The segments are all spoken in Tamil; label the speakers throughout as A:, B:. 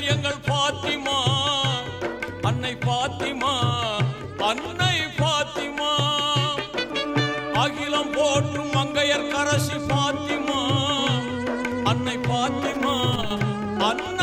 A: நபிகளின் எங்கள் பாத்திமா அன்னை பாத்திமா அன்னை பாத்திமா. அகிலம் போற்றும் மங்கையர் கரசி பாத்திமா அன்னை பாத்திமா அன்னை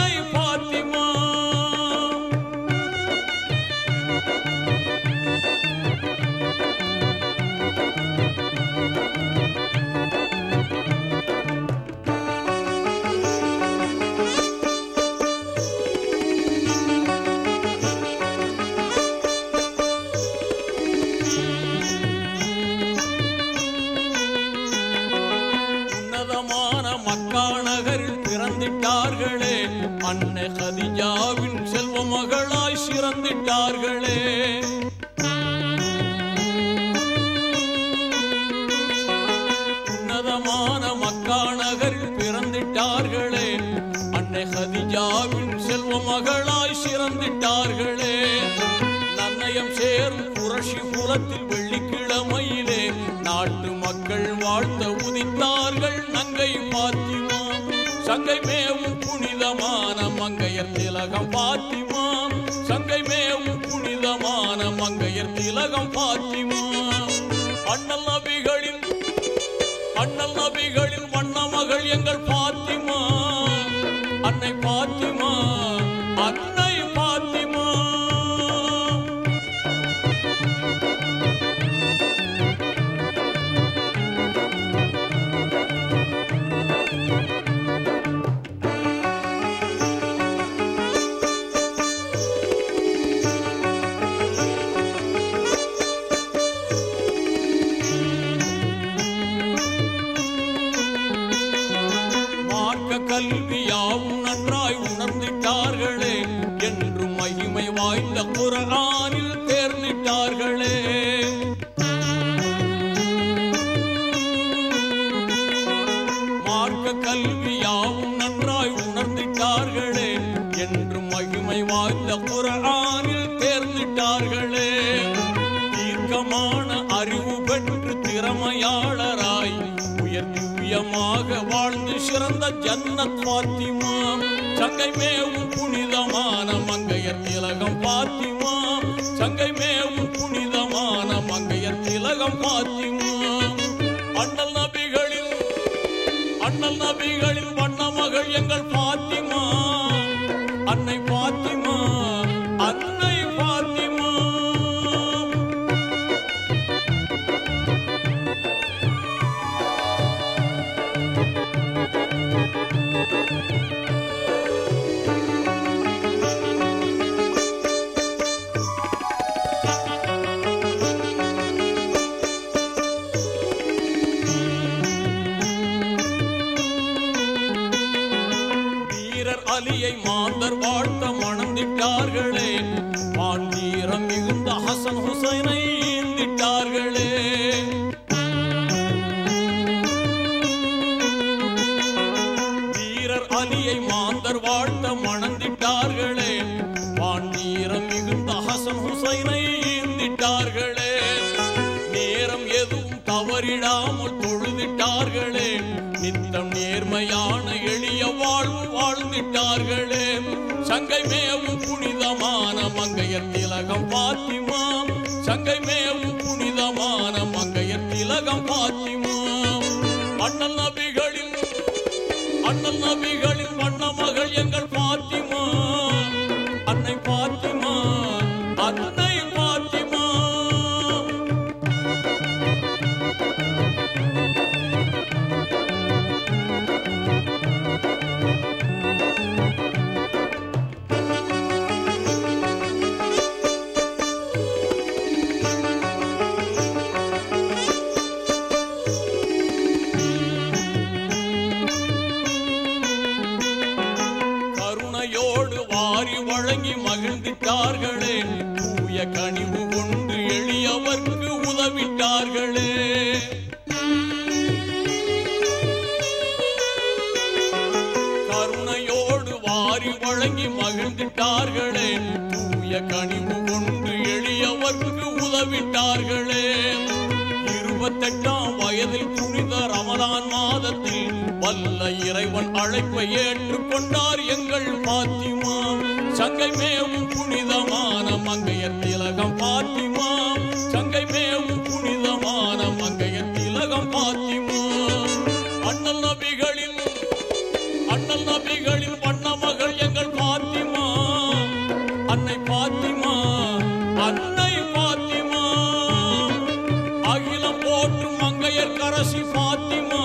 A: அன்னை கதிஜாவின் செல்வ மகளாய் சிறந்திட்டார்களே. உன்னதமான மக்கா நகரில் பிறந்திட்டார்களே. அன்னை கதிஜாவின் செல்வ மகளாய் சிறந்திட்டார்களே. நன்னயம் சேரும் புரட்சி மூலத்தில் வெள்ளிக்கிழமையிலே நாட்டு மக்கள் வாழ்த்த உதித்தார்கள் நங்கை பாத்திமா சங்கை மேவும் புனிதமான மங்கையர் திலகம் பாத்திமா சங்கை மேவும் புனிதமான மங்கையர் திலகம் பாத்திமா அண்ணல் நபிகளின் அண்ணல் நபிகளின் வண்ண மகள் எங்கள் பாத்திமா. அன்னை பாத்திமா அன்னை உணர்ந்திட்டார்களே என்றும் மகிமை வாய்ந்த குரகானில் தேர்ந்திட்டார்களே மார்க்க கல்வியாவும் நன்றாய் உணர்ந்திட்டார்களே என்றும் மகிமை வாய்ந்த குரகானில் தேர்ந்திட்டார்களே தீர்க்கமான அறிவு பெற்று திறமையாளராய் உயர் திவ்யமாக வாழ்ந்து சிறந்த ஜன்னத் பாத்திமா சங்கை மேவு புனிதமான மங்கையர் திலகம் பாத்திமா. சங்கை மேவு புனிதமான மங்கையர் திலகம் பாத்திமா. அண்ணல் நபிகளில் அண்ணல் நபிகளில் வண்ண மகள் எங்கள் பாத்தி அலியை மாந்தர் வாழ்த்த மணந்திட்டார்களே. பாண்டீரம் மிகுந்த ஹசன் ஹுசைனை ஈந்திட்டார்களே வீரர் அலியை மாந்தர் வாழ்த்த மணந்திட்டார்களே. பாண்டீரம் மிகுந்த ஹசன் ஹுசைனை ஈந்திட்டார்களே நேரம் எதுவும் தவறிடாமல் வாழ்ந்திட்டார்களே சங்கை மேவு புனிதமான மங்கையர் திலகம் பாத்திமா. சங்கை மேவு புனிதமான மங்கையர் திலகம் பாத்திமா. அண்ணல் நபிகளின் அண்ணல் நபிகளின் வண்ண மகிழ்ந்திட்டார்களே தூய கனிவு கொண்டு எளியவர்க்கு உதவிட்டார்களே. கருணையோடு வாரி வழங்கி மகிழ்ந்துட்டார்களே தூய கனிவு கொண்டு எளியவர்க்கு உதவிட்டார்களே. இருபத்தெட்டாம் வயதில் புனித ரமலான் மாதத்தில் வல்ல இறைவன் அழைப்பை ஏற்றுக்கொண்டார் எங்கள் பாத்திமா. சங்கை மேவும் புனிதமான மங்கையர் திலகம் பாத்திமா சங்கை மேவும் புனிதமான மங்கையர் திலகம் பாத்திமா அண்ணல் நபிகளில் அண்ணல் நபிகளில் பண்ண மகள் எங்கள் பாத்திமா அன்னை பாத்திமா அன்னை பாத்திமா அகிலம் போற்றும் மங்கையர் கரசி பாத்திமா